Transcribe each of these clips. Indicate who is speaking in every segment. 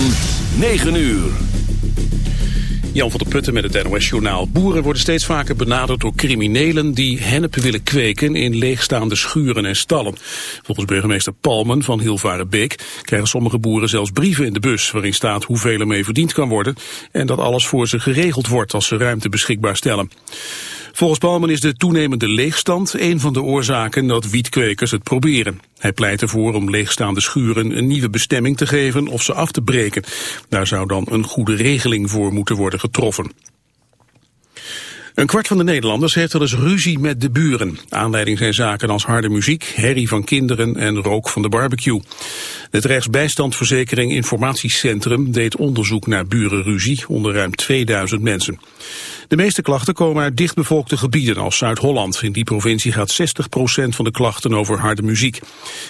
Speaker 1: van 9 uur.
Speaker 2: Jan van der Putten met het NOS-journaal. Boeren worden steeds vaker benaderd door criminelen die hennep willen kweken in leegstaande schuren en stallen. Volgens burgemeester Palmen van Hilvarenbeek krijgen sommige boeren zelfs brieven in de bus waarin staat hoeveel ermee verdiend kan worden en dat alles voor ze geregeld wordt als ze ruimte beschikbaar stellen. Volgens Palmen is de toenemende leegstand een van de oorzaken dat wietkwekers het proberen. Hij pleit ervoor om leegstaande schuren een nieuwe bestemming te geven of ze af te breken. Daar zou dan een goede regeling voor moeten worden getroffen. Een kwart van de Nederlanders heeft wel eens ruzie met de buren. Aanleiding zijn zaken als harde muziek, herrie van kinderen en rook van de barbecue. Het Rechtsbijstandverzekering Informatiecentrum deed onderzoek naar burenruzie onder ruim 2000 mensen. De meeste klachten komen uit dichtbevolkte gebieden als Zuid-Holland. In die provincie gaat 60% van de klachten over harde muziek.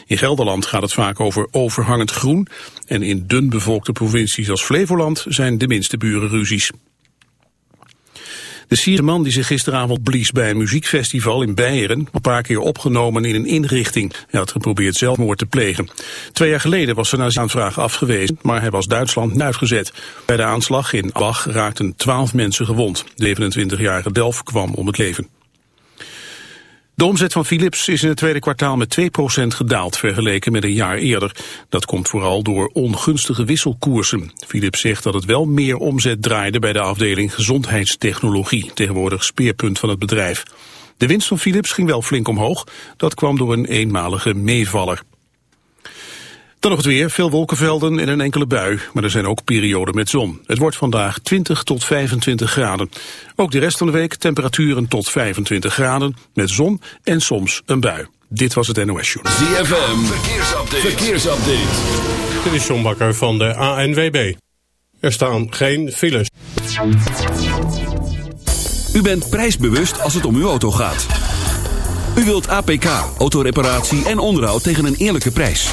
Speaker 2: In Gelderland gaat het vaak over overhangend groen. En in dunbevolkte provincies als Flevoland zijn de minste burenruzies. De Syrische man die zich gisteravond blies bij een muziekfestival in Beieren... een paar keer opgenomen in een inrichting. Hij had geprobeerd zelfmoord te plegen. Twee jaar geleden was zijn aanvraag afgewezen, maar hij was Duitsland uitgezet. Bij de aanslag in Bach raakten twaalf mensen gewond. De 27-jarige Delf kwam om het leven. De omzet van Philips is in het tweede kwartaal met 2% gedaald vergeleken met een jaar eerder. Dat komt vooral door ongunstige wisselkoersen. Philips zegt dat het wel meer omzet draaide bij de afdeling gezondheidstechnologie, tegenwoordig speerpunt van het bedrijf. De winst van Philips ging wel flink omhoog. Dat kwam door een eenmalige meevaller. Dan nog het weer, veel wolkenvelden en een enkele bui, maar er zijn ook perioden met zon. Het wordt vandaag 20 tot 25 graden. Ook de rest van de week temperaturen tot 25 graden, met zon en soms een bui. Dit was het NOS Show.
Speaker 1: ZFM, verkeersupdate. verkeersupdate.
Speaker 3: Dit is John Bakker van de ANWB. Er staan geen files.
Speaker 1: U bent prijsbewust als het om uw auto gaat. U wilt APK, autoreparatie en onderhoud tegen een eerlijke prijs.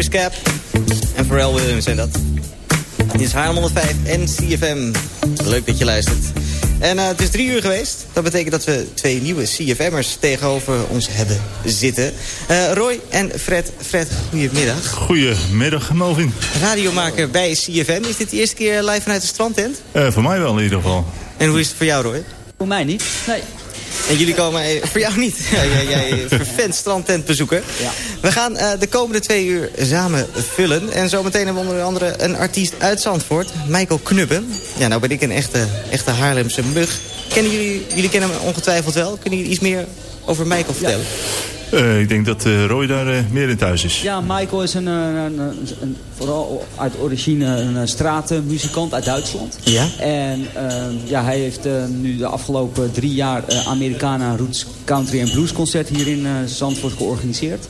Speaker 4: Chris Cap en Pharrell Williams zijn dat. Dit is Haarlem 105 en CFM. Leuk dat je luistert. En uh, het is drie uur geweest. Dat betekent dat we twee nieuwe CFM'ers tegenover ons hebben zitten. Uh, Roy en Fred. Fred, goedemiddag.
Speaker 5: Goedemiddag, Melvin.
Speaker 4: Radiomaker bij CFM. Is dit de eerste keer live vanuit de strandtent?
Speaker 5: Uh, voor mij wel in ieder geval.
Speaker 4: En hoe is het voor jou, Roy?
Speaker 6: Voor mij niet, nee.
Speaker 4: En jullie komen even, voor jou niet. jij, jij vervent strandtentbezoeker. Ja. We gaan uh, de komende twee uur samen vullen. En zometeen hebben we onder andere een artiest uit Zandvoort. Michael Knubben. Ja, nou ben ik een echte, echte Haarlemse mug. Kennen jullie, jullie kennen hem ongetwijfeld wel. Kunnen jullie iets meer over Michael vertellen?
Speaker 5: Ja. Uh, ik denk dat uh, Roy daar uh, meer in thuis is.
Speaker 6: Ja, Michael is een, een, een, een vooral uit origine een stratenmuzikant uit Duitsland.
Speaker 4: Ja?
Speaker 6: En ehm, ja, hij heeft nu de afgelopen drie jaar Americana Roots Country en Blues concert hier in Zandvoort georganiseerd.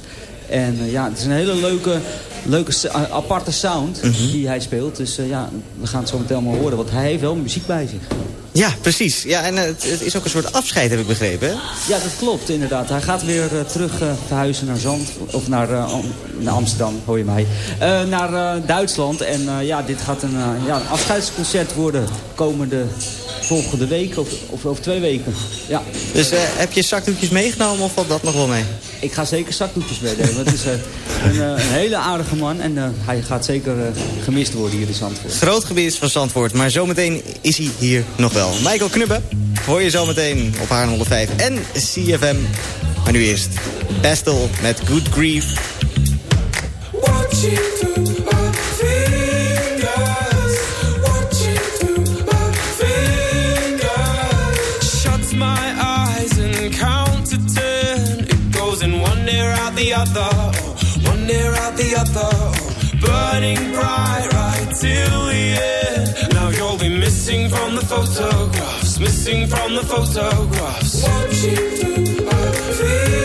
Speaker 6: En ja, het is een hele leuke, leuke aparte sound -hmm. die hij speelt. Dus ja, we gaan het zo meteen allemaal horen. Want hij heeft wel muziek bij zich.
Speaker 4: Ja, precies. Ja, en het, het, is ook een soort afscheid, heb ik begrepen.
Speaker 6: Ja, dat klopt inderdaad. Hij gaat weer uh, terug uh, verhuizen naar Zand, of naar, naar Amsterdam, hoor je mij. naar Duitsland. En ja, dit gaat een, ja, een afscheidsconcert worden komende volgende week of, of over twee weken. Ja.
Speaker 4: Dus heb je zakdoekjes meegenomen of valt dat nog wel mee?
Speaker 6: Ik ga zeker zakdoekjes meenemen. het is een, een, hele aardige man en hij gaat zeker gemist worden hier in Zandvoort.
Speaker 4: Groot gebied van Zandvoort, maar zometeen is hij hier nog wel. Michael Knubbe hoor je zometeen op haar 105 en CFM. Maar nu eerst Bestel met Good Grief.
Speaker 7: the other, one near out the other, burning bright right till the end. Now you'll be missing from the photographs, missing from the photographs. Watching through my fingers,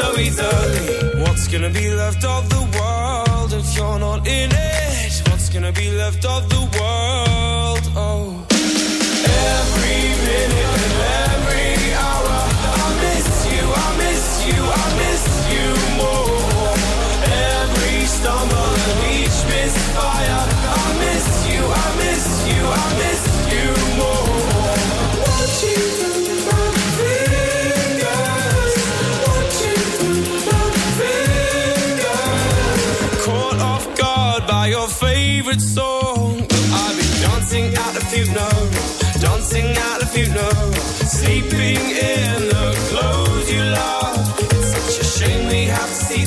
Speaker 7: so easily. What's gonna be left of the world if you're not in it? What's gonna be left of the world?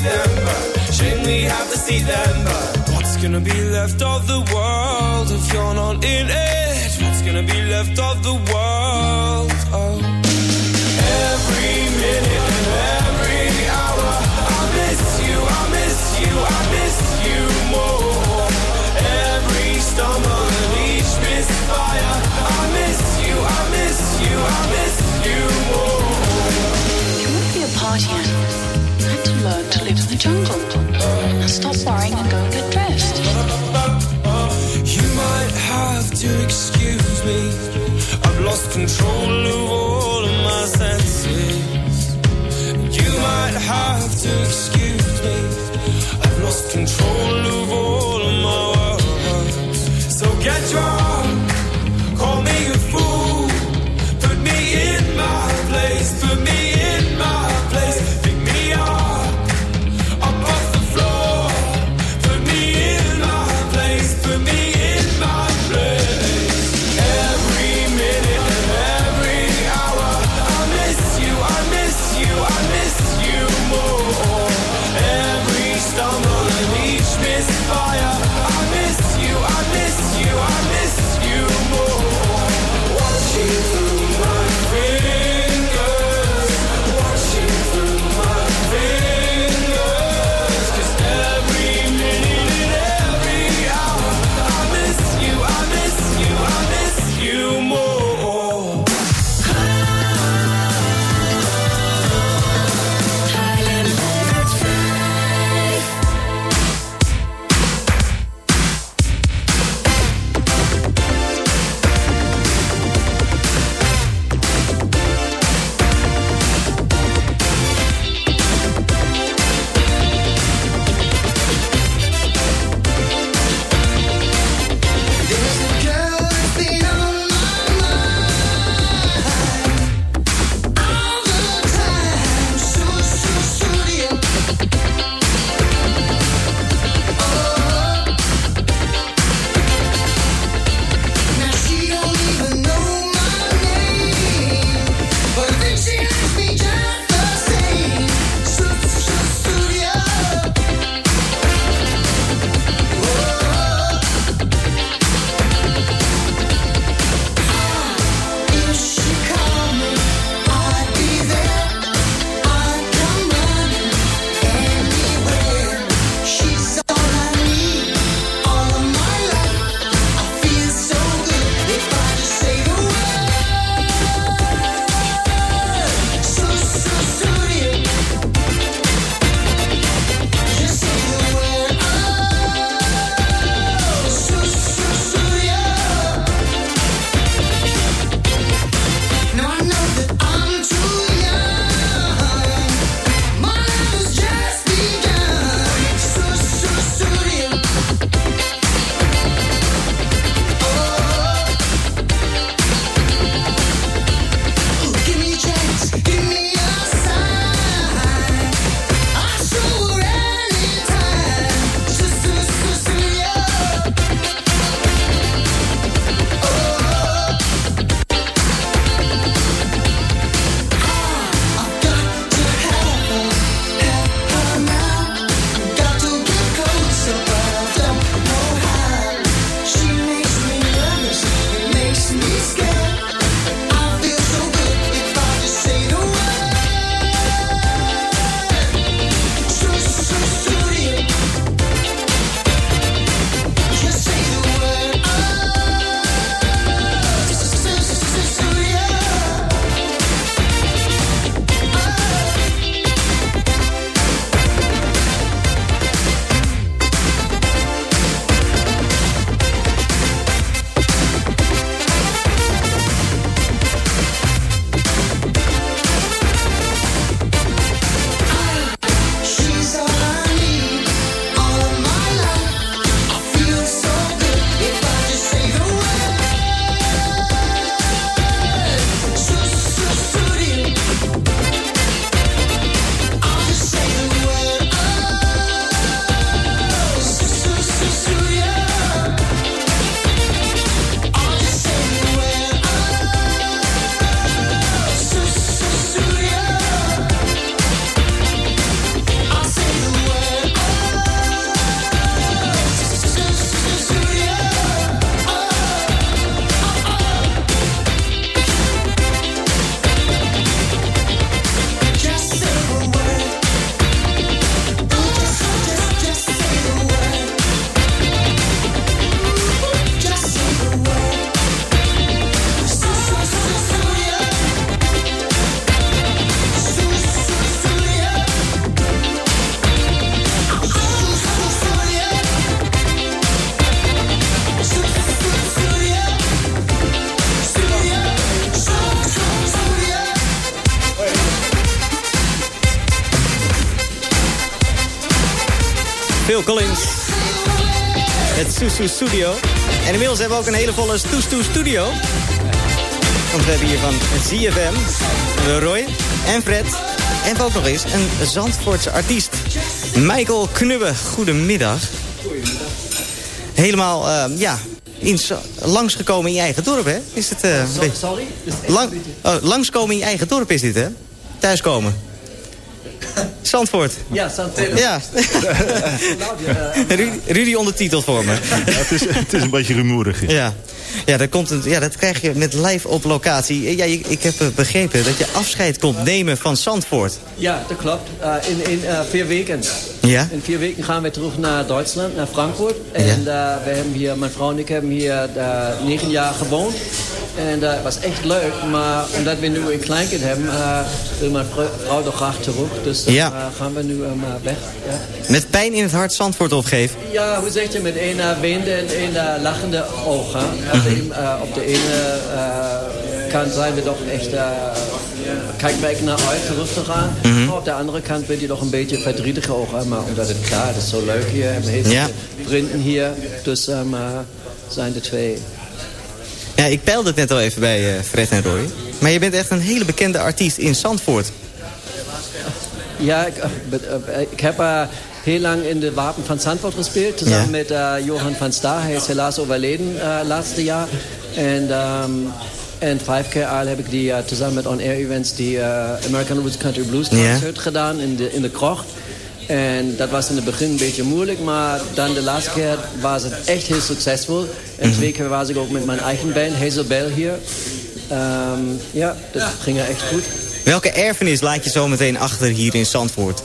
Speaker 7: Them, shame we have to see them, but what's gonna be left of the world if you're not in it? What's gonna be left of the world? Oh. Every minute and every hour, I miss you, I miss you, I miss you more. Every stumble and each misfire, I miss you, I miss you, I miss you more.
Speaker 8: You want be a party jungle. Now stop worrying and go and get dressed.
Speaker 7: You might have to excuse me. I've lost control of all of my senses. You might have to excuse me. I've lost control of
Speaker 4: Studio. En inmiddels hebben we ook een hele volle Stoes Studio. Want we hebben hier van ZFM, Roy en Fred. En ook nog eens een Zandvoortse artiest. Michael Knubbe, goedemiddag. Goedemiddag. Helemaal, uh, ja, in, langsgekomen in je eigen dorp, hè? Is het, uh,
Speaker 9: Sorry?
Speaker 4: Lang, oh, langskomen in je eigen dorp is dit, hè? Thuiskomen. Zandvoort.
Speaker 9: Ja, Zandvoort.
Speaker 4: Ja. Rudy, Rudy ondertitelt voor me. Ja,
Speaker 5: het, is, het is een beetje rumoerig.
Speaker 4: Ja. Ja, dat, komt, ja, dat krijg je met live op locatie. Ja, ik heb begrepen dat je afscheid komt nemen van Zandvoort.
Speaker 9: Ja, dat klopt. Uh, in in uh, vier weken.
Speaker 4: Ja?
Speaker 9: In vier weken gaan we terug naar Duitsland, naar Frankfurt. En ja. uh, we hebben hier, mijn vrouw en ik hebben hier negen jaar gewoond. En dat was echt leuk. Maar omdat we nu een kleinkind hebben, wil mijn vrouw toch graag terug. Dus dan
Speaker 4: ja.
Speaker 9: gaan we nu weg. Ja.
Speaker 4: Met pijn in het hart Zandvoort opgeven?
Speaker 9: Ja, hoe zeg je? Met een weende en een lachende ogen. Op de, op de ene kant zijn we toch echt... kijken wij naar uit gaan. Mm -hmm. Op de andere kant ben je toch een beetje verdrietig ogen. Maar omdat het klaar het is zo leuk hier.
Speaker 4: Ja.
Speaker 9: vrienden hier. Dus zijn de twee...
Speaker 4: Ja, ik peilde het net al even bij uh, Fred en Roy. Maar je bent echt een hele bekende artiest in Zandvoort.
Speaker 9: Ja, ik, uh, ik heb uh, heel lang in de Wapen van Zandvoort gespeeld. Samen ja. met Johan van Staar. Hij is helaas overleden laatste jaar. En... Um, en vijf keer al heb ik die uh, samen met On Air Events die uh, American Roots Country Blues concert yeah. gedaan in de, in de krocht. En dat was in het begin een beetje moeilijk, maar dan de laatste keer was het echt heel succesvol. En mm -hmm. twee keer was ik ook met mijn eigen band, Hazel Bell hier. Um, ja, dat ging echt goed.
Speaker 4: Welke erfenis laat je zo meteen achter hier in Zandvoort?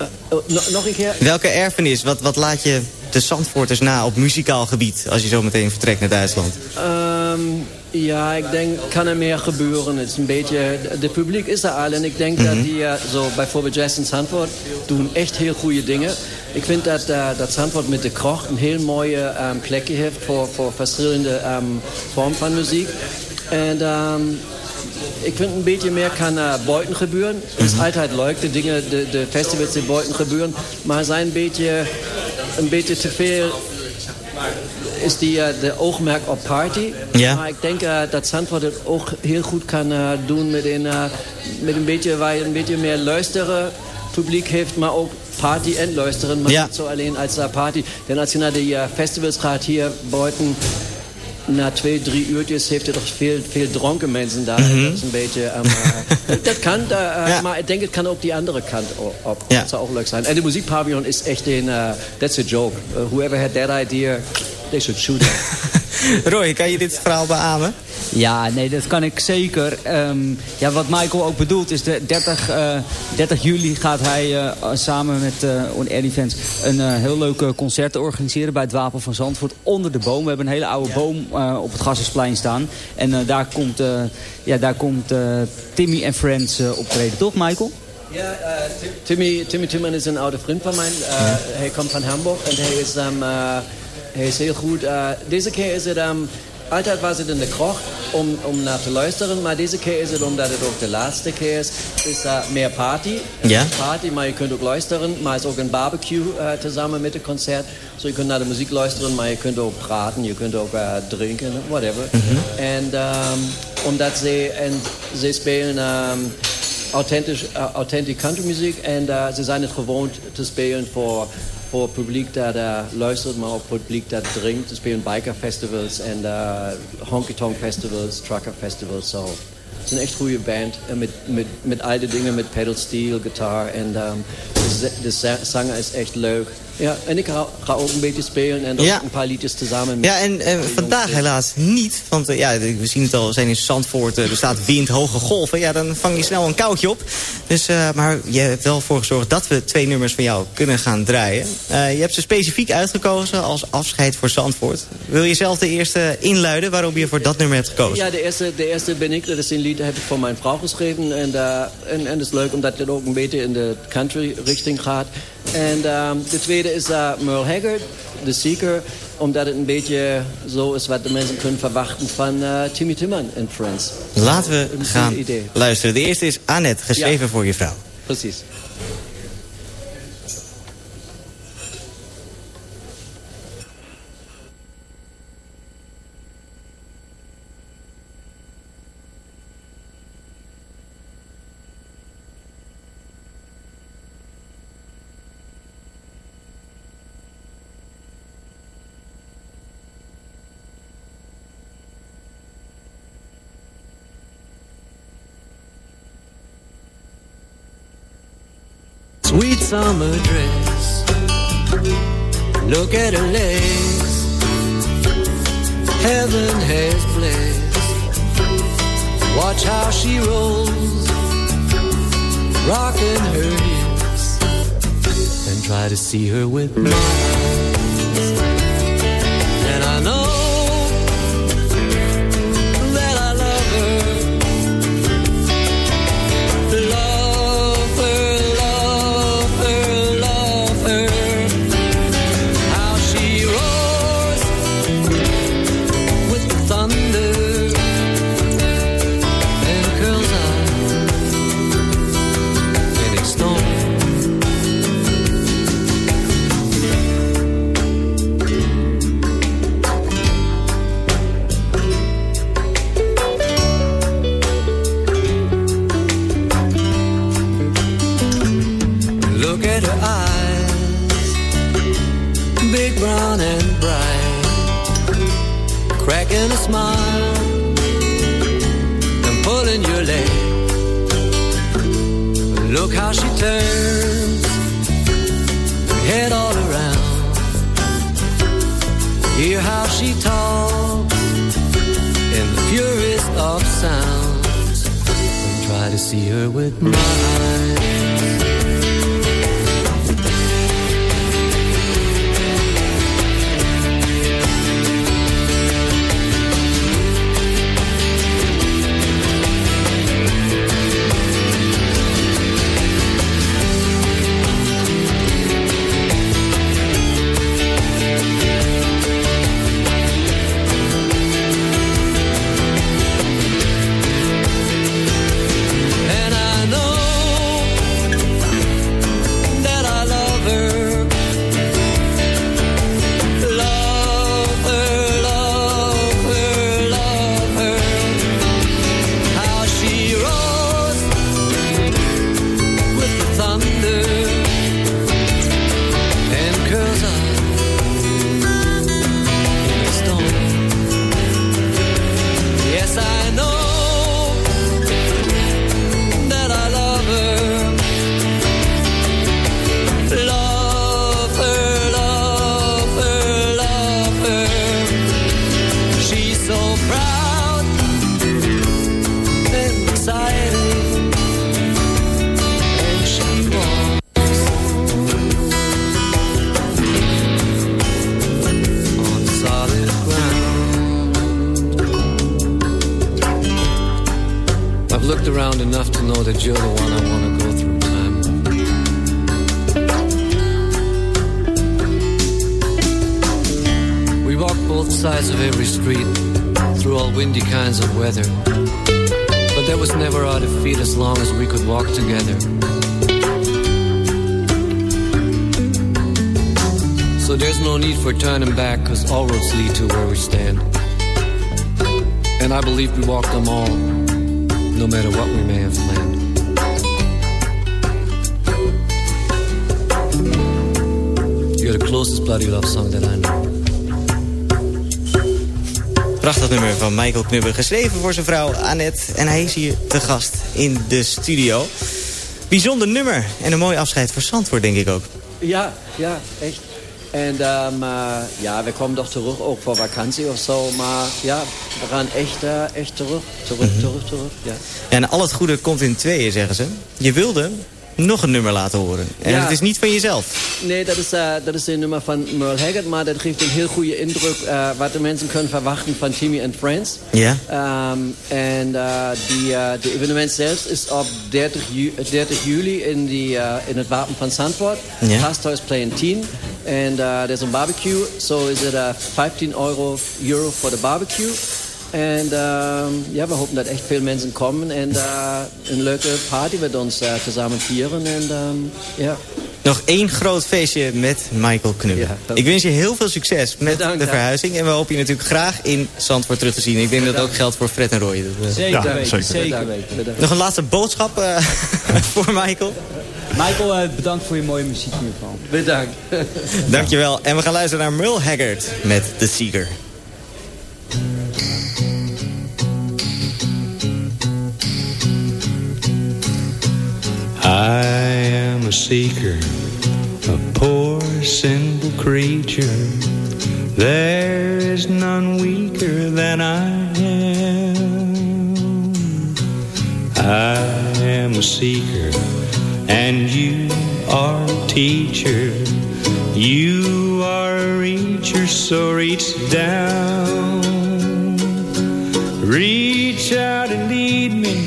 Speaker 9: Uh, oh, no, nog een keer?
Speaker 4: Welke erfenis, wat, wat laat je de Zandvoorters na op muzikaal gebied... als je zo meteen vertrekt naar Duitsland?
Speaker 9: Um, ja, ik denk, kan er meer gebeuren. Het is een beetje, de publiek is er al. En ik denk
Speaker 4: Mhm.
Speaker 9: dat die, uh, zo bijvoorbeeld Jazz in Zandvoort, doen echt heel goede dingen. Ik vind dat, uh, dat Zandvoort met de krocht een heel mooie um, plekje heeft voor, voor verschillende um, vormen van muziek. En um, ik vind een beetje meer kan uh, buiten gebeuren. Het is altijd leuk, de dingen, de, de festivals die buiten gebeuren. Maar zijn een beetje, een beetje te veel is die, uh, de oogmerk op party.
Speaker 4: Ja.
Speaker 9: Maar ik denk uh, dat Zandvoort het ook heel goed kan uh, doen met een, met een beetje, waar je een beetje meer luisteren publiek heeft, maar ook party en luisteren. Maar
Speaker 4: Ja.
Speaker 9: niet zo alleen als party. Denn als je naar die festivals gaat hier buiten, na twee, drie uurtjes heeft je toch veel, veel dronken mensen daar.
Speaker 4: Mhm.
Speaker 9: Dat is een beetje... Um, dat kan, uh,
Speaker 4: Ja.
Speaker 9: maar ik denk het kan ook die andere kant op.
Speaker 4: Ja.
Speaker 9: Dat zou ook leuk zijn. En de muziekpavillon is echt een... Uh, that's a joke. Uh, whoever had that idea, shoot him.
Speaker 4: Roy, kan je dit verhaal beamen?
Speaker 6: Ja, nee, dat kan ik zeker. Ehm, ja, wat Michael ook bedoelt is de 30, eh, 30 juli gaat hij eh, samen met eh On Air Events een eh, heel leuk eh, concert organiseren bij het Wapen van Zandvoort onder de boom. We hebben een hele oude boom eh, op het Gassersplein staan. En eh, daar komt, eh, ja, daar komt eh, Timmy en Friends eh, optreden, toch Michael?
Speaker 9: Ja, uh, Tim- Timmy, Timmy Timman is een oude vriend van mij. Uh, Hij komt van Hamburg en hij is, um, uh, hij is heel goed. Uh, deze keer is het... Um, altijd was het in de krocht om, om naar te luisteren, maar deze keer is het omdat het ook de laatste keer is, is uh, meer party.
Speaker 4: Ja.
Speaker 9: Party, maar je kunt ook luisteren, maar het is ook een barbecue uh, tezamen met het concert. Zo je kunt naar de muziek luisteren, maar je kunt ook praten, je kunt ook uh, drinken, whatever. En um, omdat ze, en ze spelen... Um, authentisch, uh, authentic country muziek. En uh, ze zijn het gewoon te spelen voor, voor publiek dat uh, luistert, maar ook publiek dat drinkt. Ze spelen biker festivals en uh, honky tonk festivals, trucker festivals. So. Het is een echt goede band. En met, met, met al die dingen, met pedal steel, gitaar. En um, de, de za- zanger is echt leuk. Ja, en ik ga, ook een beetje spelen en
Speaker 4: Ja.
Speaker 9: een paar liedjes tezamen met
Speaker 4: Ja, en eh, vandaag helaas niet. Want eh, ja, we zien het al, we zijn in Zandvoort, eh, er staat wind, hoge golven. Ja, dan vang je snel een koudje op. Dus, maar je hebt wel voor gezorgd dat we twee nummers van jou kunnen gaan draaien. Je hebt ze specifiek uitgekozen als afscheid voor Zandvoort. Wil je zelf de eerste inluiden waarom je voor dat nummer hebt gekozen?
Speaker 9: Ja, de eerste, de eerste ben ik. Dat is een lied dat heb ik voor mijn vrouw geschreven. En, uh, en, en het is leuk omdat het ook een beetje in de country richting gaat. En um, de tweede is uh, Merle Haggard, The Seeker. Omdat het een beetje zo is wat de mensen kunnen verwachten van Timmy Timman en Friends.
Speaker 4: Laten we
Speaker 9: Een
Speaker 4: gaan
Speaker 9: idee.
Speaker 4: luisteren. De eerste is Annette, geschreven
Speaker 9: Ja.
Speaker 4: voor je vrouw.
Speaker 9: Precies.
Speaker 10: Summer you're the one I want to go through time. We walk both sides of every street through all windy kinds of weather. But there was never our defeat as long as we could walk together. So there's no need for turning back, cause all roads lead to where we stand. And I believe we walk them all, no matter what we may have closest bloody love song that I know.
Speaker 4: Prachtig nummer van Michael Knubbe. Geschreven voor zijn vrouw Annette. En hij is hier te gast in de studio. Bijzonder nummer. En een mooi afscheid voor Zandvoort, denk ik ook.
Speaker 9: Ja, ja, echt. En ähm, äh, ja, wir kommen doch zurück, auch vor Vakantie of zo. Maar ja, we gaan echt, äh, echt terug. Terug, terug, terug. Ja.
Speaker 4: Ja, en al het goede komt in tweeën, zeggen ze. Je wilde nog een nummer laten horen. En
Speaker 9: Ja.
Speaker 4: het is niet van jezelf.
Speaker 9: Nee, dat is, uh, dat is de nummer van Merle Haggard, maar dat geeft een heel goede indruk uh, wat de mensen kunnen verwachten van Timmy and Friends.
Speaker 4: Ja.
Speaker 9: Um, en uh, die, de evenement zelf is op 30, ju 30 juli in, die, in het Wapen van Zandvoort.
Speaker 4: Ja.
Speaker 9: Gasthuisplein 10. En er is een barbecue, zo is het uh, 15 euro, euro voor de barbecue. En um, ja, we hopen dat echt veel mensen komen en uh, een leuke party met ons uh, samen vieren. En um, ja.
Speaker 4: Nog één groot feestje met Michael Knubbe. ik wens je heel veel succes met de verhuizing. En we hopen je natuurlijk graag in Zandvoort terug te zien. Ik denk dat dat ook geldt voor Fred en Roy.
Speaker 6: Zeker weten, zeker weten.
Speaker 4: Nog een laatste boodschap uh, voor Michael.
Speaker 6: Michael, uh, bedankt voor je mooie muziek in ieder geval.
Speaker 9: Bedankt.
Speaker 4: Dankjewel. En we gaan luisteren naar Merle Haggard met The Seeker.
Speaker 10: I am a
Speaker 11: seeker, a poor sinful creature. There is none weaker than I am. I am a seeker, and you are a teacher. You are a reacher, so reach down. Reach out and lead me,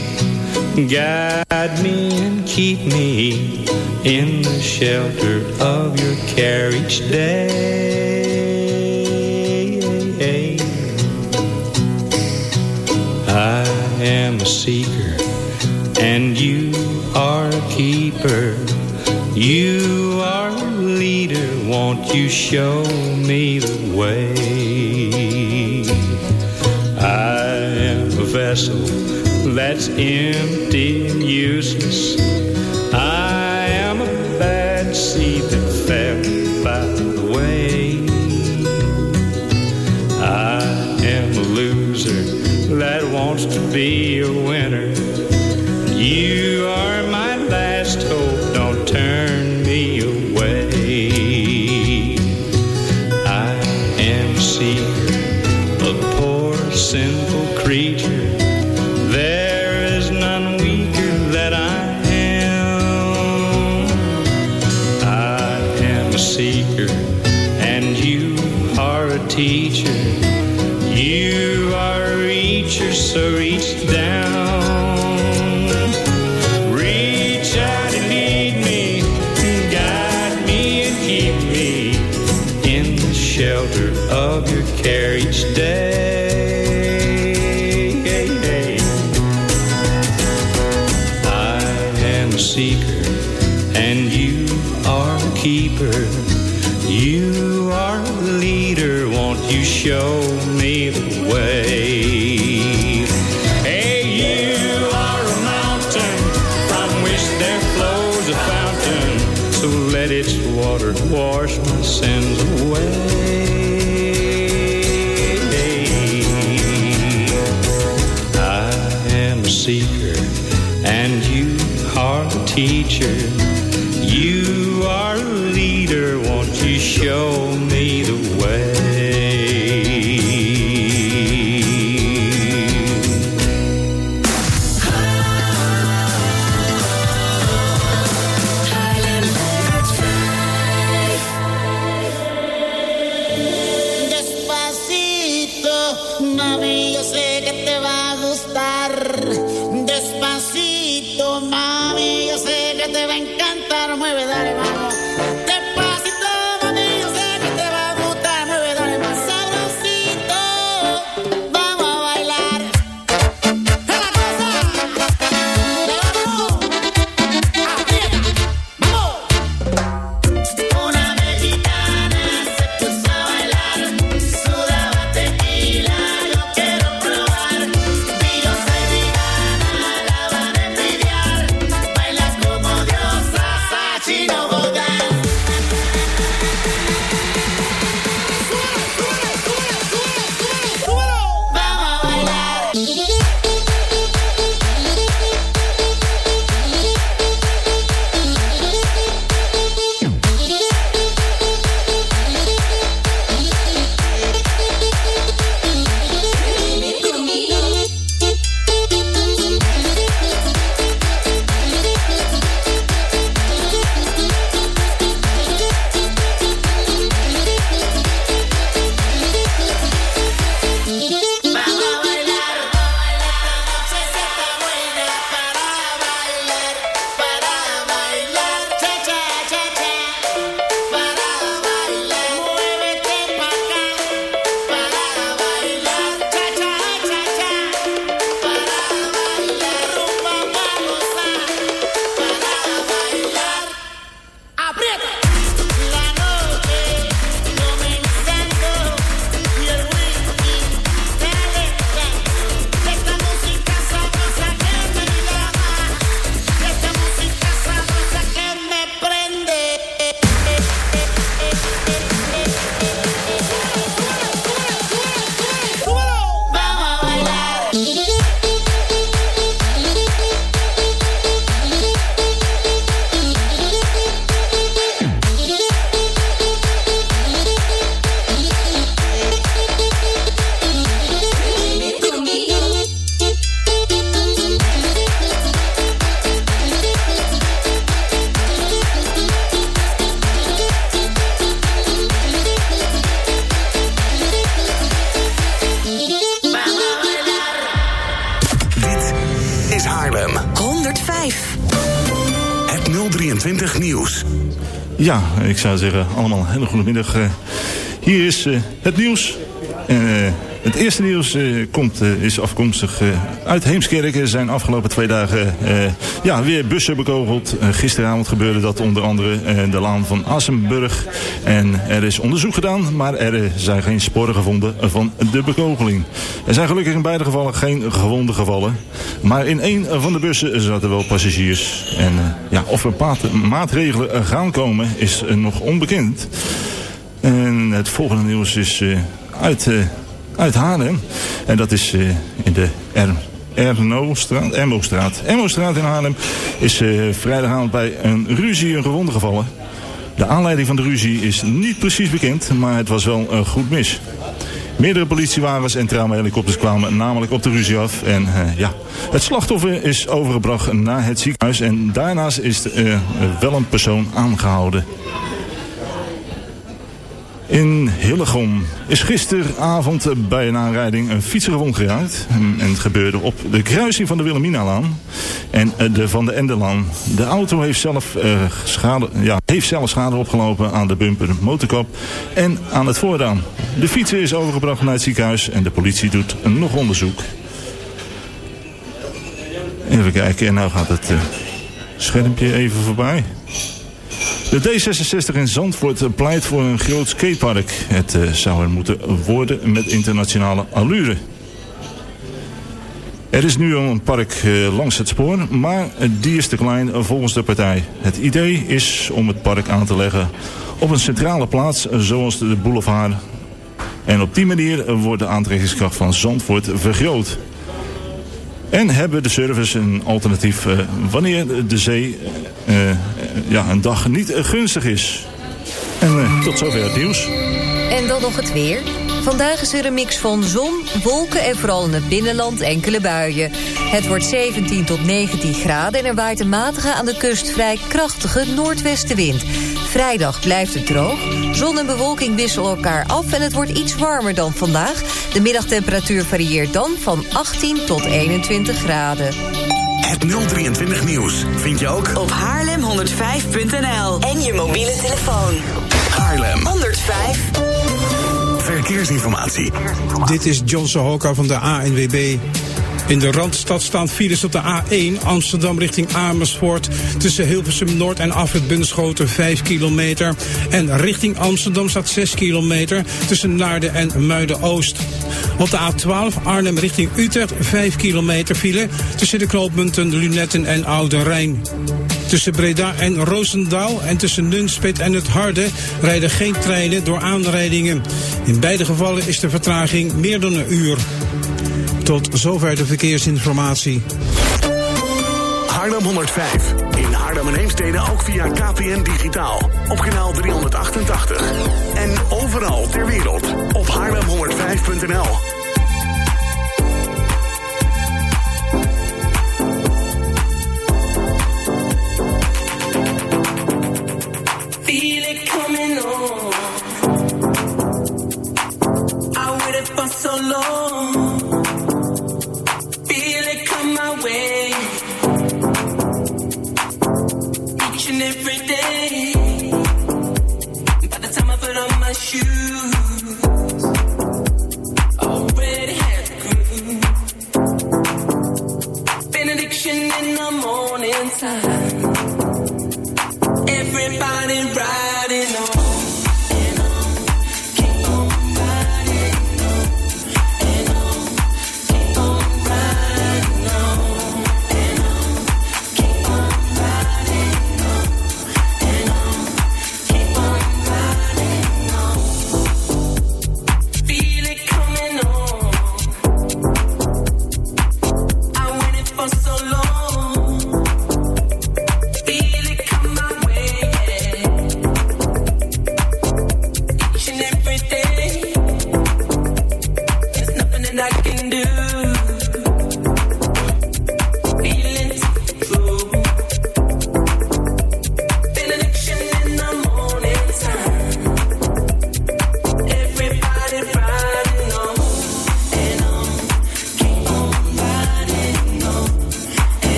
Speaker 11: guide me and keep me in the shelter of your care each day. I am a seeker, and you are a keeper. You are a leader, won't you show me the way? I am a vessel that's empty and useless. I am a bad seed that fell by the way. I am a loser that wants to be a winner.
Speaker 5: Ja, ik zou zeggen, allemaal een hele goede middag. Eh, hier is eh, het nieuws. Eh, het eerste nieuws komt, is afkomstig uit Heemskerk. Er zijn afgelopen twee dagen ja, weer bussen bekogeld. Eh, gisteravond gebeurde dat onder andere eh, de laan van Assenburg. En er is onderzoek gedaan, maar er zijn geen sporen gevonden van de bekogeling. Er zijn gelukkig in beide gevallen geen gewonden gevallen. Maar in één van de bussen zaten wel passagiers. En eh, ja, of er maatregelen gaan komen is nog onbekend. En het volgende nieuws is uit, uit. En dat is in de R Emmo-straat in Haarlem is eh, vrijdagavond bij een ruzie een gewonde gevallen. De aanleiding van de ruzie is niet precies bekend, maar het was wel eh, goed mis. Meerdere politiewagens en traumahelikopters kwamen namelijk op de ruzie af. En eh, ja, het slachtoffer is overgebracht naar het ziekenhuis. En daarnaast is er wel een persoon aangehouden. In Hillegom is gisteravond bij een aanrijding een fietser gewond geraakt. En het gebeurde op de kruising van de Wilhelminalaan en eh, de Van de Endelaan. De auto heeft zelf, eh, schade, ja, heeft zelf schade opgelopen aan de bumper, motorkap en aan het voordaan. De fietser is overgebracht naar het ziekenhuis en de politie doet nog onderzoek. Even kijken, en nou gaat het eh, schermpje even voorbij. De D66 in Zandvoort pleit voor een groot skatepark. Het eh, zou er moeten worden met internationale allure. Er is nu al een park eh, langs het spoor, maar die is te klein volgens de partij. Het idee is om het park aan te leggen op een centrale plaats, zoals de boulevard. En op die manier wordt de aantrekkingskracht van Zandvoort vergroot. En hebben de service een alternatief eh, wanneer de zee ja, een dag niet eh, gunstig is. En eh, tot zover het nieuws.
Speaker 12: En dan nog het weer. Vandaag is er een mix van zon, wolken en vooral in het binnenland enkele buien. Het wordt 17 tot 19 graden en er waait een matige aan de kust vrij krachtige noordwestenwind. Vrijdag blijft het droog. Zon en bewolking wisselen elkaar af en het wordt iets warmer dan vandaag. De middagtemperatuur varieert dan van 18 tot 21 graden.
Speaker 13: Het 023 Nieuws vind je ook
Speaker 14: Op haarlem105.nl. En je mobiele telefoon.
Speaker 13: Haarlem.
Speaker 14: 105.
Speaker 13: Verkeersinformatie.
Speaker 15: Dit is John Sohoka van de ANWB. In de Randstad staan files op de A1 Amsterdam richting Amersfoort... tussen Hilversum Noord en Afrit Bunschoten 5 kilometer. En richting Amsterdam staat 6 kilometer tussen Naarden en Muiden-Oost. Op de A12 Arnhem richting Utrecht 5 kilometer file... tussen de knooppunten Lunetten en Oude Rijn. Tussen Breda en Roosendaal en tussen Nunspeet en het Harde rijden geen treinen door aanrijdingen. In beide gevallen is de vertraging meer dan een uur. Tot zover de verkeersinformatie.
Speaker 13: Haarlem 105. In Haarlem en Heemstede ook via KPN Digitaal. Op kanaal 388. En overal ter wereld op haarlem105.nl.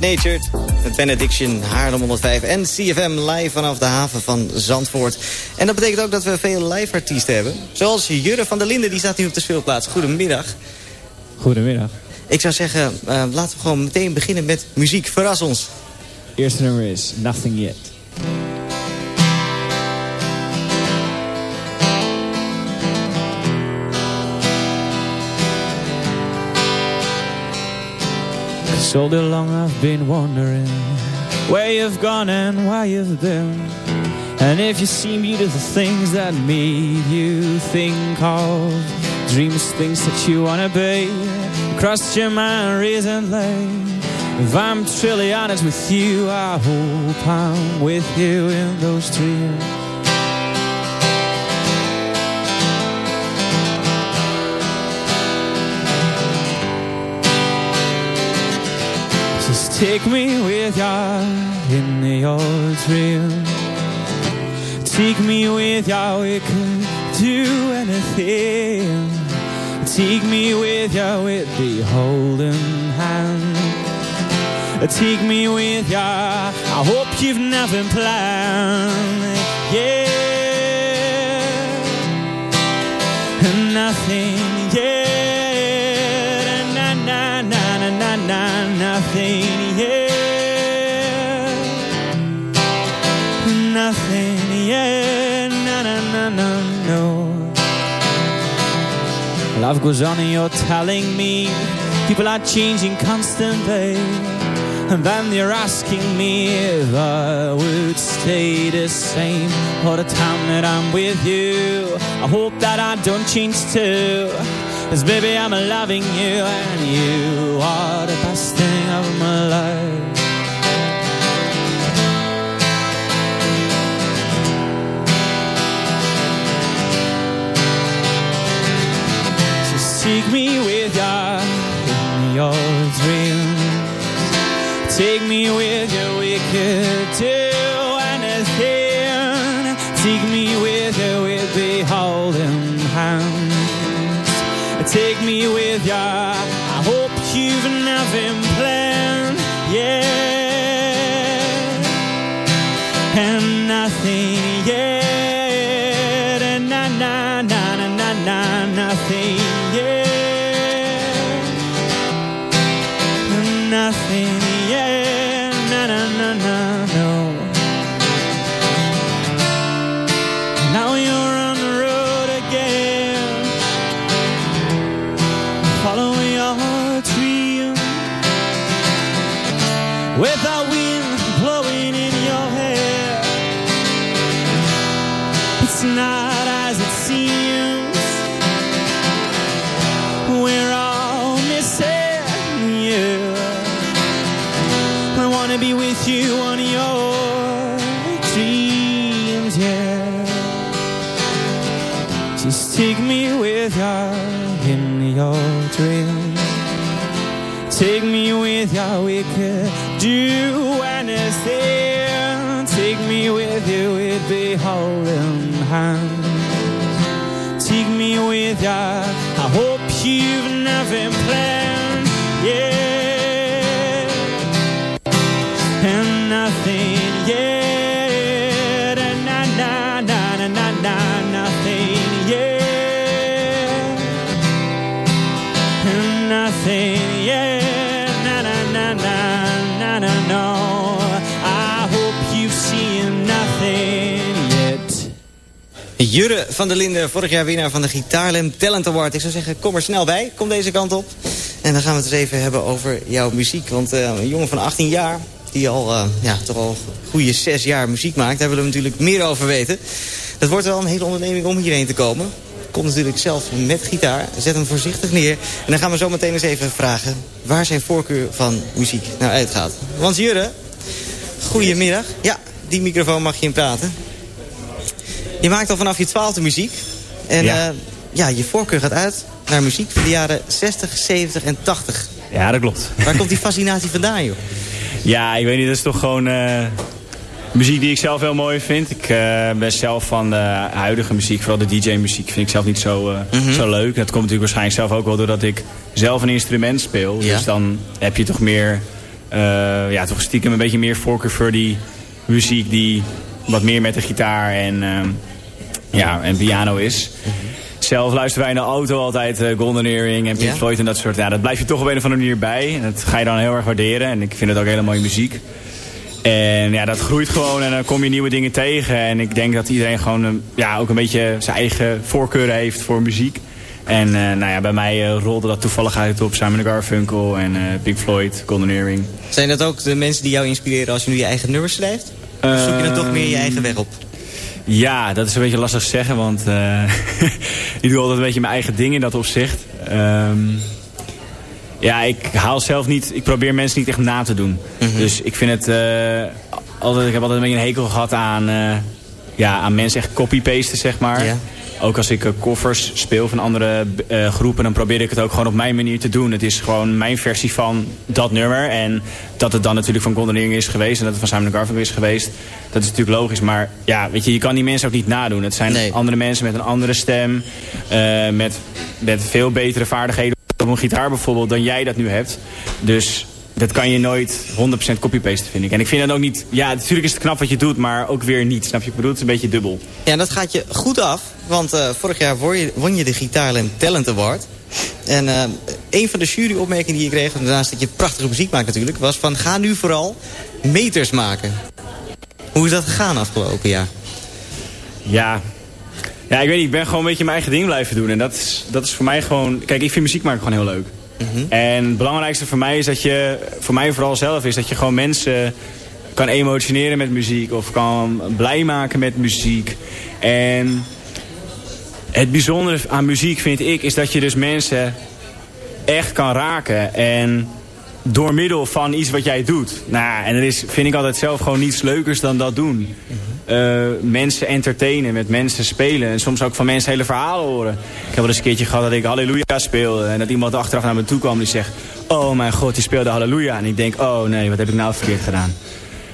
Speaker 4: Natured, met Benediction, Haarlem 105 en CFM live vanaf de haven van Zandvoort. En dat betekent ook dat we veel live artiesten hebben. Zoals Jurre van der Linden, die staat nu op de speelplaats. Goedemiddag.
Speaker 16: Goedemiddag.
Speaker 4: Ik zou zeggen, uh, laten we gewoon meteen beginnen met muziek. Verras ons.
Speaker 16: Eerste nummer is Nothing Yet. Cause all day long I've been wondering Where you've gone and why you've been. And if you see beautiful things that made you think of Dreams, things that you wanna be. Crossed your mind recently if I'm truly honest with you, I hope I'm with you in those dreams. Take me with you in your dream. Take me with you, we could do anything. Take me with we'd be holding hands. Take me with ya. I hope you've nothing planned. Yeah. Nothing. Life goes on and you're telling me people are changing constantly. And then you're asking me if I would stay the same all the time that I'm with you. I hope that I don't change too. Cause baby, I'm loving you and you are the best thing of my life. Take me with you in your dreams. Take me with you, we could do anything. Take me with you, we'd be holding hands. Take me with you, I hope you've nothing planned, yeah. And
Speaker 4: van der Linden, vorig jaar winnaar van de Gitaarlem Talent Award. Ik zou zeggen, kom er snel bij. Kom deze kant op. En dan gaan we het eens even hebben over jouw muziek. Want uh, een jongen van 18 jaar, die al, uh, ja, toch al goede zes jaar muziek maakt... daar willen we natuurlijk meer over weten. Dat wordt wel een hele onderneming om hierheen te komen. Komt natuurlijk zelf met gitaar. Zet hem voorzichtig neer. En dan gaan we zo meteen eens even vragen... waar zijn voorkeur van muziek nou uitgaat. Want Jurre, goedemiddag. Ja, die microfoon mag je in praten. Je maakt al vanaf je twaalfde muziek. En ja. Uh, ja, je voorkeur gaat uit naar muziek van de jaren 60, 70 en 80.
Speaker 16: Ja, dat klopt.
Speaker 4: Waar komt die fascinatie vandaan, joh?
Speaker 16: Ja, ik weet niet, dat is toch gewoon uh, muziek die ik zelf heel mooi vind. Ik uh, ben zelf van de huidige muziek, vooral de DJ-muziek, vind ik zelf niet zo, uh, mm -hmm. zo leuk. Dat komt natuurlijk waarschijnlijk zelf ook wel doordat ik zelf een instrument speel. Ja. Dus dan heb je toch meer
Speaker 17: eh, ja, toch stiekem een beetje meer voorkeur voor die muziek die wat meer met de gitaar en, ehm, ja, en piano is. Zelf luisteren wij in de auto altijd uh, Golden Earring en Pink
Speaker 4: Ja?
Speaker 17: Floyd en dat soort. Ja, dat blijf je toch op een of andere manier bij. En dat ga je dan heel erg waarderen. En ik vind het ook hele mooie muziek. En ja, dat groeit gewoon en dan kom je nieuwe dingen tegen. En ik denk dat iedereen gewoon eh, ja, ook een beetje zijn eigen voorkeuren heeft voor muziek. En eh, nou ja, bij mij eh, rolde dat toevallig uit op Simon Garfunkel en Pink Floyd, Golden Earring.
Speaker 4: Zijn dat ook de mensen die jou inspireren als je nu je eigen nummers schrijft? Of zoek je dan toch meer je eigen weg op?
Speaker 17: Ja, dat is een beetje lastig te zeggen, want eh, ik doe altijd een beetje mijn eigen ding in dat opzicht. Ehm, ja, ik haal zelf niet, ik probeer mensen niet echt na te doen. Dus ik vind het eh, altijd, ik heb altijd een beetje een hekel gehad aan, eh, ja, aan mensen echt copy-pasten, zeg maar. Ook als ik eh, covers speel van andere eh, groepen, dan probeer ik het ook gewoon op mijn manier te doen. Het is gewoon mijn versie van dat nummer. En dat het dan natuurlijk van Golden Earring is geweest en dat het van Simon Garfunkel is geweest, dat is natuurlijk logisch. Maar ja, weet je, je kan die mensen ook niet nadoen. Het zijn andere mensen met een andere stem, eh, met, met veel betere vaardigheden op een gitaar bijvoorbeeld dan jij dat nu hebt. Dus dat kan je nooit 100% copy-pasten, vind ik. En ik vind dat ook niet... Ja, natuurlijk is het knap wat je doet, maar ook weer niet. Snap je? Ik bedoel, het is een beetje dubbel.
Speaker 4: Ja, en dat gaat je goed af. Want eh, vorig jaar won je, won je de Gitaarland Talent Award. En eh, een van de juryopmerkingen die je kreeg... daarnaast dat je prachtige muziek maakt natuurlijk... was van ga nu vooral meters maken. Hoe is dat gegaan afgelopen jaar?
Speaker 17: Ja, ja, ik weet niet. Ik ben gewoon een beetje mijn eigen ding blijven doen. En dat is, dat is voor mij gewoon... Kijk, ik vind muziek maken gewoon heel leuk. En het belangrijkste voor mij is dat je... Voor mij vooral zelf is dat je gewoon mensen kan emotioneren met muziek. Of kan blij maken met muziek. En het bijzondere aan muziek vind ik... is dat je dus mensen echt kan raken. En door middel van iets wat jij doet. Nou, en er is, vind ik altijd zelf gewoon niets leukers dan dat doen. Eh, mensen entertainen, met mensen spelen. En soms ook van mensen hele verhalen horen. Ik heb wel eens een keertje gehad dat ik Halleluja speelde. En dat iemand achteraf naar me toe kwam die zegt... Oh mijn god, die speelde Halleluja. En ik denk, oh nee, wat heb ik nou verkeerd gedaan?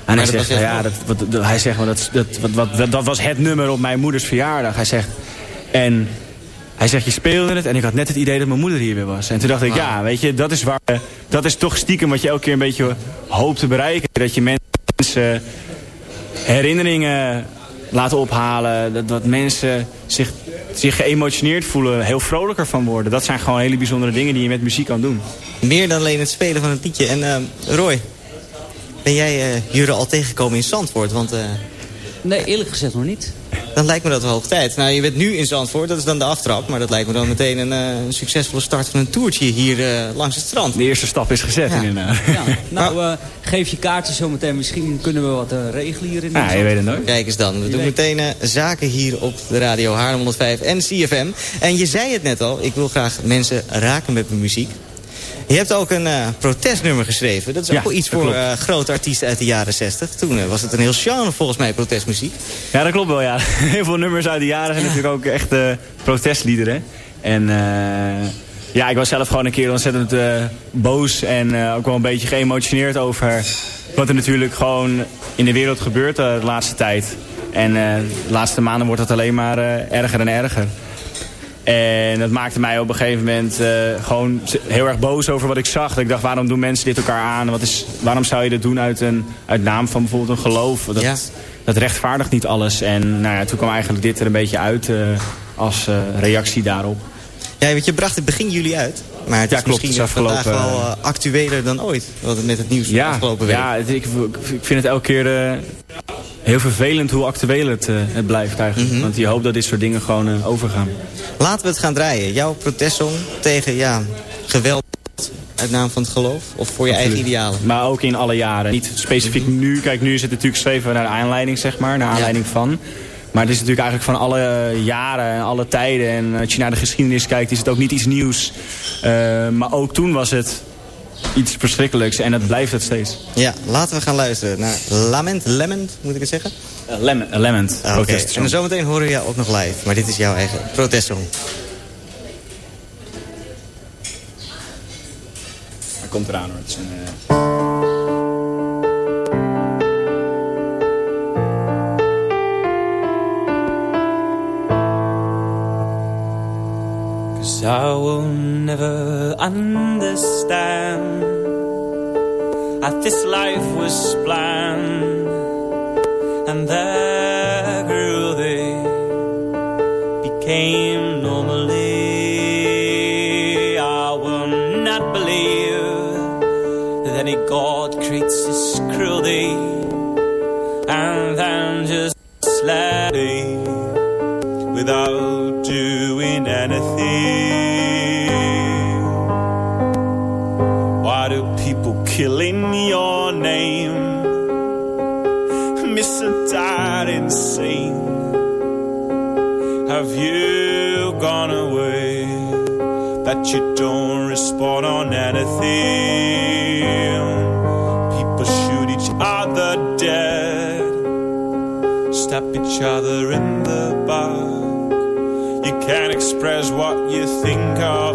Speaker 17: En hij
Speaker 4: dat
Speaker 17: zegt, ja, dat, wat, dat- hij zegt, maar dat, dat, wat, wat, dat, dat was het nummer op mijn moeders verjaardag. Hij zegt, en hij zegt, je speelde het en ik had net het idee dat mijn moeder hier weer was. En toen dacht ik, ja, weet je, dat is, waar, dat is toch stiekem wat je elke keer een beetje hoopt te bereiken. Dat je mensen herinneringen laten ophalen. Dat, dat mensen zich, zich geëmotioneerd voelen, heel vrolijker van worden. Dat zijn gewoon hele bijzondere dingen die je met muziek kan doen.
Speaker 4: Meer dan alleen het spelen van het liedje. En eh, Roy, ben jij eh Jure al tegengekomen in Zandvoort? Want eh,
Speaker 6: Nee, eerlijk gezegd nog niet.
Speaker 4: Dan lijkt me dat wel hoog tijd. Nou, je bent nu in Zandvoort, dat is dan de aftrap. Maar dat lijkt me dan meteen een, eh, een succesvolle start van een toertje hier eh, langs het strand.
Speaker 17: De eerste stap is gezet
Speaker 4: Ja.
Speaker 17: inderdaad.
Speaker 6: Ja, nou, eh, geef je kaartje zometeen. Misschien kunnen we wat regelen hier in
Speaker 17: Ja, je weet het nooit.
Speaker 4: Kijk eens dan. We doen meteen eh, zaken hier op de radio Haarlem 105 en CFM. En je zei het net al, ik wil graag mensen raken met mijn muziek. Je hebt ook een eh, protestnummer geschreven. Dat is ook wel iets voor eh, grote artiesten uit de jaren 60. Toen eh, was het een heel genre volgens mij, protestmuziek.
Speaker 17: Ja, dat klopt wel, ja. Heel veel nummers uit de jaren zijn natuurlijk ook echt protestliederen. En ja, ik was zelf gewoon een keer ontzettend boos en ook wel een beetje geëmotioneerd over wat er natuurlijk gewoon in de wereld gebeurt de laatste tijd. En de laatste maanden wordt dat alleen maar erger en erger. En dat maakte mij op een gegeven moment eh, gewoon heel erg boos over wat ik zag. Dat ik dacht, waarom doen mensen dit elkaar aan? Wat is, waarom zou je dit doen uit, een, uit naam van bijvoorbeeld een geloof? Dat,
Speaker 4: Ja.
Speaker 17: dat rechtvaardigt niet alles. En nou ja, toen kwam eigenlijk dit er een beetje uit eh, als eh, reactie daarop.
Speaker 4: Ja, want je bracht het begin juli uit. Maar het
Speaker 17: Ja,
Speaker 4: is
Speaker 17: klopt.
Speaker 4: misschien
Speaker 17: Het is
Speaker 4: vandaag
Speaker 17: afgelopen,
Speaker 4: wel eh, actueler dan ooit. Wat met het nieuws
Speaker 17: Ja,
Speaker 4: afgelopen week.
Speaker 17: ja het- ik, ik vind het elke keer eh, heel vervelend hoe actueel het, eh, het blijft eigenlijk.
Speaker 4: Mhm.
Speaker 17: Want je hoopt dat dit soort dingen gewoon eh, overgaan.
Speaker 4: Laten we het gaan draaien. Jouw protestsong tegen ja, geweld uit naam van het geloof? Of voor je eigen idealen?
Speaker 17: Maar ook in alle jaren. Niet specifiek nu. Kijk, nu is het natuurlijk geschreven naar de aanleiding, zeg maar. Naar aanleiding van. Maar het is natuurlijk eigenlijk van alle jaren en alle tijden. En als je naar de geschiedenis kijkt, is het ook niet iets nieuws. Eh, maar ook toen was het iets verschrikkelijks. En dat blijft het steeds.
Speaker 4: Ja, laten we gaan luisteren naar Lament, Lament, moet ik het zeggen?
Speaker 17: Uh, Lament, Lament
Speaker 4: Ah, Oké,
Speaker 17: protestsong.
Speaker 4: en zometeen horen we jou ook nog live. Maar dit is jouw eigen protestsong.
Speaker 17: Hij komt eraan hoor. Het is een,
Speaker 16: Cause I will never understand. that this life was planned, and there that you don't respond on anything? People shoot each other dead, stab each other in the back. You can't express what you think of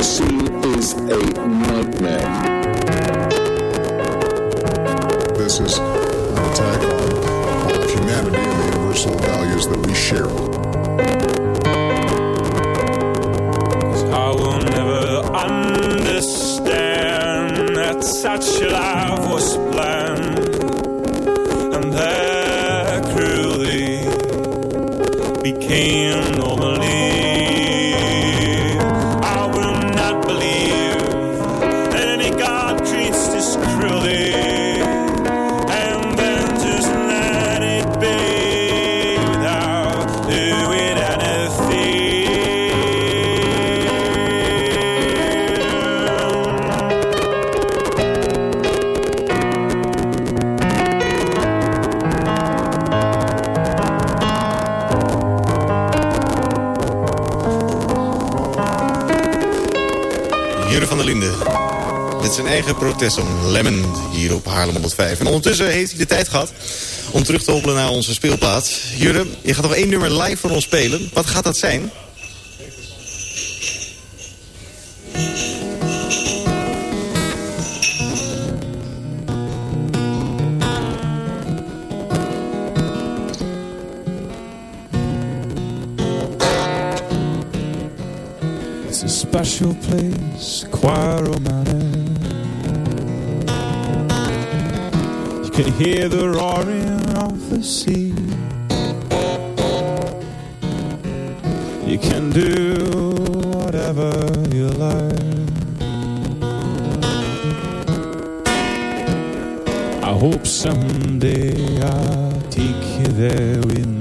Speaker 16: The
Speaker 18: sea is a nightmare.
Speaker 19: This is an attack on all humanity and the universal values that we share.
Speaker 16: I will never understand that such a life was planned and that cruelly became normally.
Speaker 4: Eigen protest om Lemon hier op Haarlem 105. En ondertussen heeft hij de tijd gehad om terug te hobbelen naar onze speelplaats. Jure, je gaat nog één nummer live voor ons spelen. Wat gaat dat zijn?
Speaker 16: Special place, quite romantic. Hear the roaring of the sea. You can do whatever you like. I hope someday I'll take you there with me.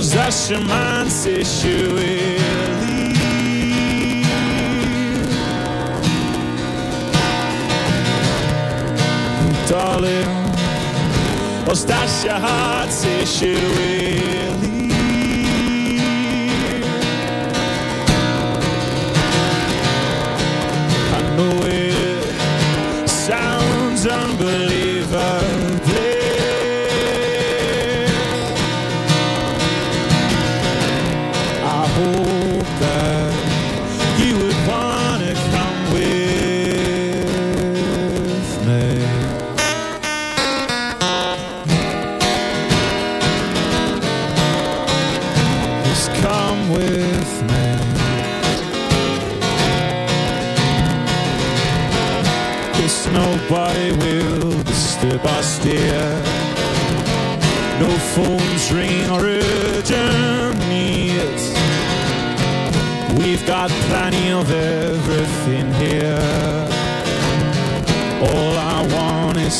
Speaker 16: Cause nasze mance siły Dolly, ostatnia hard siły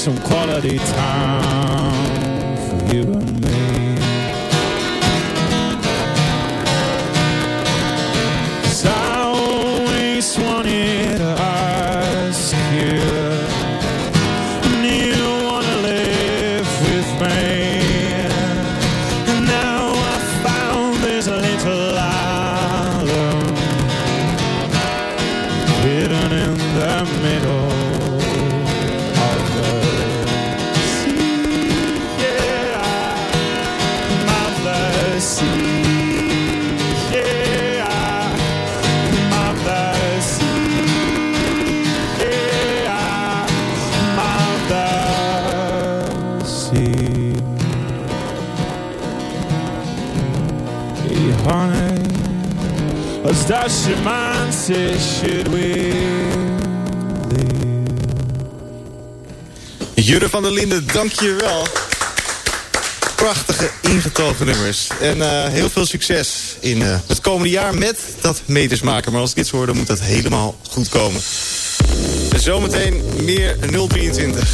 Speaker 16: some quality time
Speaker 4: van der Linden, dankjewel. Prachtige ingetogen nummers. En eh, heel veel succes in eh, het komende jaar met dat meters maken. Maar als ik dit hoor, dan moet dat helemaal goed komen. En zometeen meer 023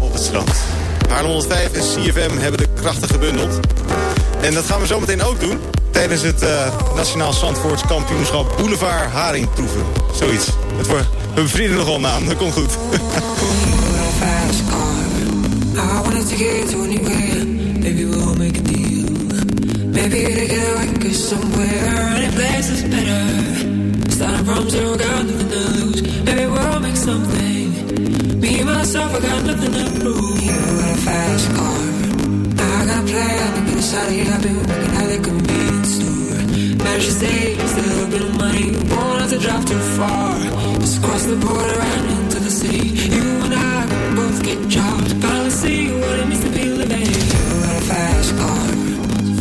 Speaker 4: op het strand. Haarlem 105 en CFM hebben de krachten gebundeld. En dat gaan we zometeen ook doen tijdens het eh, Nationaal Zandvoorts Kampioenschap Boulevard Haringproeven. Zoiets. Het wordt een vrienden nogal naam, dat komt goed.
Speaker 20: Maybe we'll make a deal. Maybe we can go somewhere. Any place is better. Starting from zero, got nothing to lose. Maybe we'll make something. Me, myself, I got nothing to prove. You got a fast car. I got a plan to get out of here. I've been working at the convenience store. Managed to save just a little bit of money. Won't have to drive too far. Just cross the border and into the city. You and I can both get jobs. See what it means to be living. You got a fast car.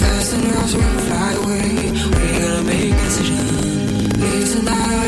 Speaker 20: Fast enough we can fly away. We gotta make a decision. Leave tonight,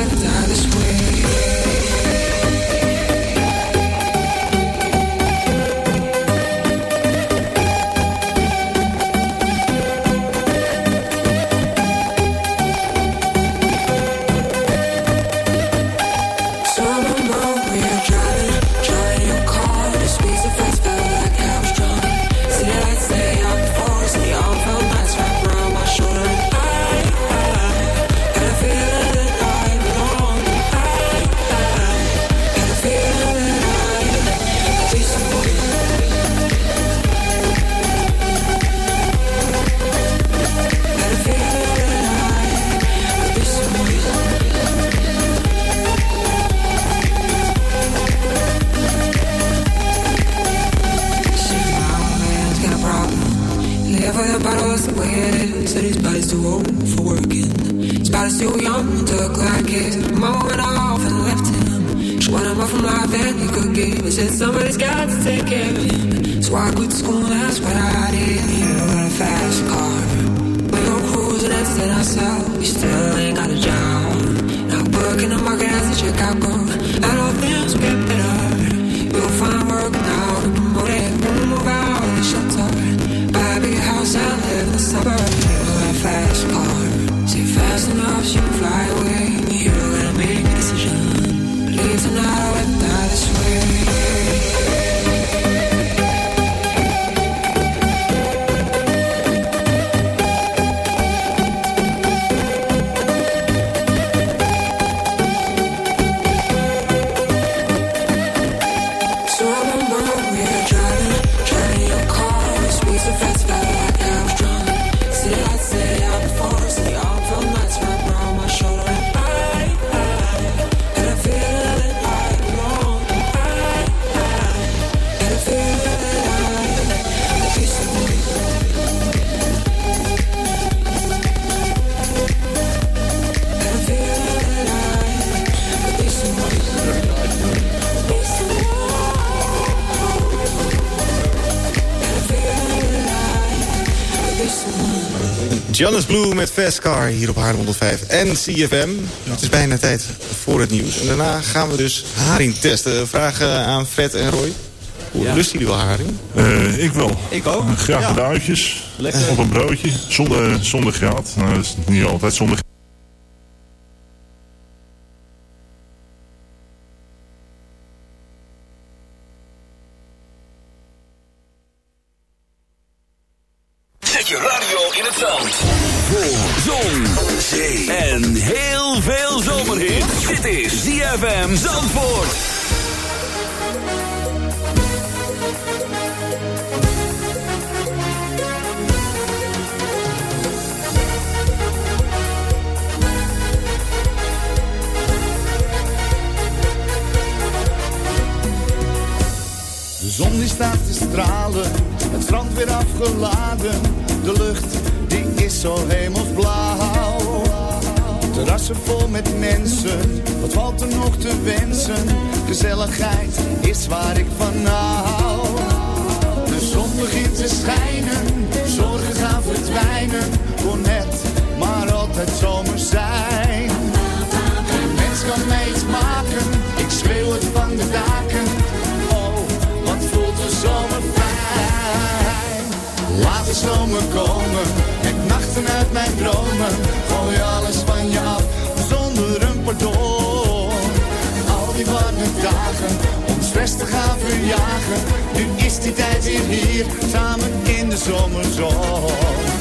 Speaker 4: Blue met Fast Car hier op Haarlem 105 en CFM. Het is bijna tijd voor het nieuws. En daarna gaan we dus haring testen. Vragen aan Fred en Roy. Hoe
Speaker 5: Ja.
Speaker 4: lusten jullie wel haring?
Speaker 5: Eh, ik wel.
Speaker 4: Ik ook.
Speaker 5: Graag
Speaker 4: Ja. Lekker.
Speaker 5: Op een broodje. Zonder, zonder graad. Nou, dat is niet altijd zonder
Speaker 1: Zet
Speaker 21: wat valt er nog te wensen? Gezelligheid is waar ik van hou. De zon begint te schijnen, zorgen gaan verdwijnen. Kon net maar altijd zomer zijn. Geen mens kan mij iets maken, ik schreeuw het van de daken. Oh, wat voelt de zomer fijn. Laat de zomer komen, met nachten uit mijn dromen. Gooi alles van je af, Al die warme dagen, om stress te gaan verjagen. Nu is die tijd weer hier, samen in de zomerzon.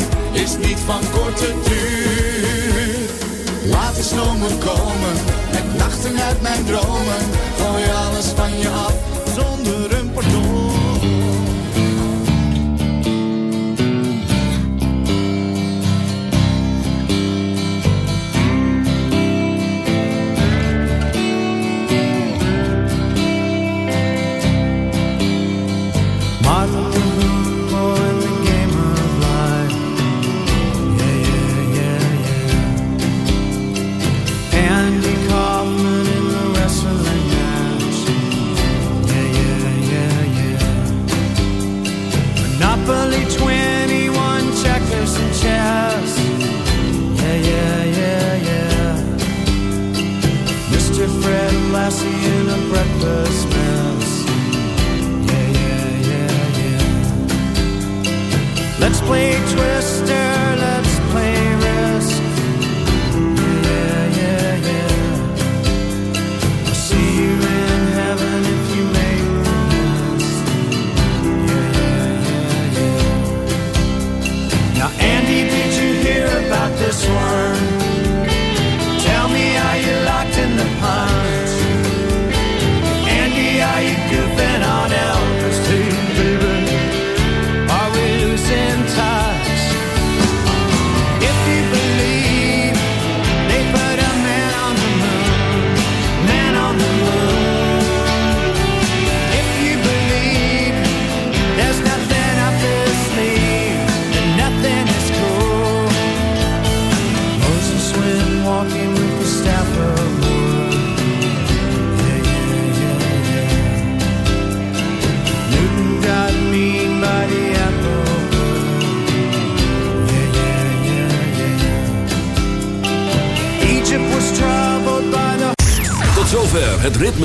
Speaker 21: is niet van korte duur. Laat de zomer komen, met nachten uit mijn dromen. Gooi alles van je af, zonder een pardon.